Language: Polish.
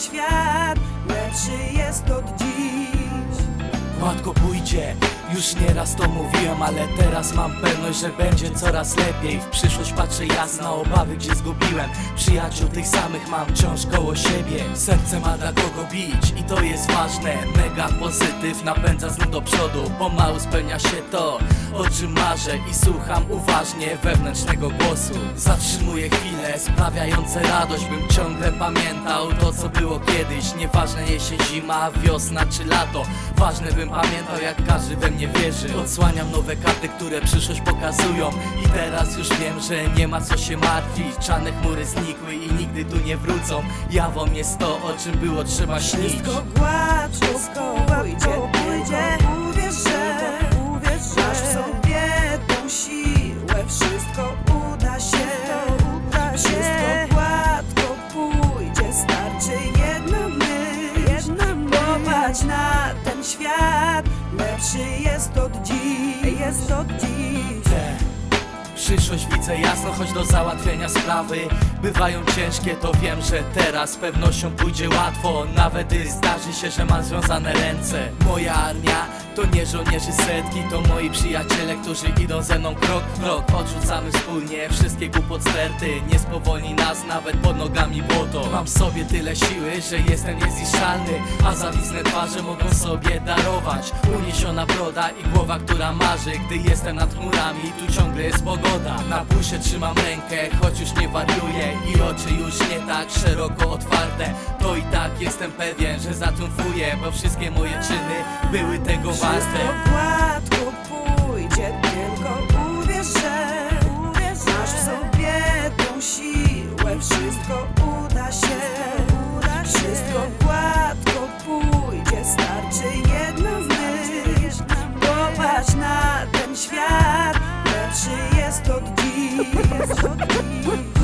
świat lepszy jest od dziś. Matko, pójdzie już nieraz to mówiłem, ale teraz mam pewność, że będzie coraz lepiej. W przyszłość patrzę jasno, obawy gdzie zgubiłem. Przyjaciół tych samych mam wciąż koło siebie. Serce ma dla kogo bić i to jest ważne. Mega pozytyw napędza znów do przodu. Pomału spełnia się to, o czym marzę I słucham uważnie wewnętrznego głosu. Zatrzymuję chwile sprawiające radość Bym ciągle pamiętał to co było kiedyś. Nieważne jesień, zima, wiosna czy lato. Ważne bym pamiętał jak każdy we mnie wierzy. Odsłaniam nowe karty, które przyszłość pokazują. I teraz już wiem, że nie ma co się martwić. Czarne chmury znikły i nigdy tu nie wrócą. Jawą jest to, o czym było trzeba śnić. Wszystko gładko pójdzie, pójdzie. Uwierz, że masz w sobie tą siłę. Wszystko uda się. Wszystko gładko pójdzie. Starczy jedna myśl Popatrz na ten świat Lepszy jest od dziś. Jest od dziś. Tę Przyszłość widzę jasno, choć do załatwienia sprawy. Bywają ciężkie, to wiem, że teraz z pewnością pójdzie łatwo. Nawet gdy zdarzy się, że mam związane ręce. Moja armia to nie żołnierzy setki To moi przyjaciele, którzy idą ze mną krok w krok. Odrzucamy wspólnie wszystkie głupot Nie spowolni nas nawet pod nogami błoto. Mam w sobie tyle siły, że jestem niezniszczalny A zawistne twarze mogą sobie darować. Uniesiona broda i głowa, która marzy Gdy jestem nad chmurami, tu ciągle jest pogoda. Na pulsie trzymam rękę, choć już nie wariuję I oczy już nie tak szeroko otwarte. To i tak jestem pewien, że zatriumfuję Bo wszystkie moje czyny były tego Wszystko gładko pójdzie, tylko uwierz, że masz w sobie tą siłę, wszystko uda się. Wszystko gładko pójdzie, starczy jedna myśl. Popatrz na ten świat, lepszy jest od dziś.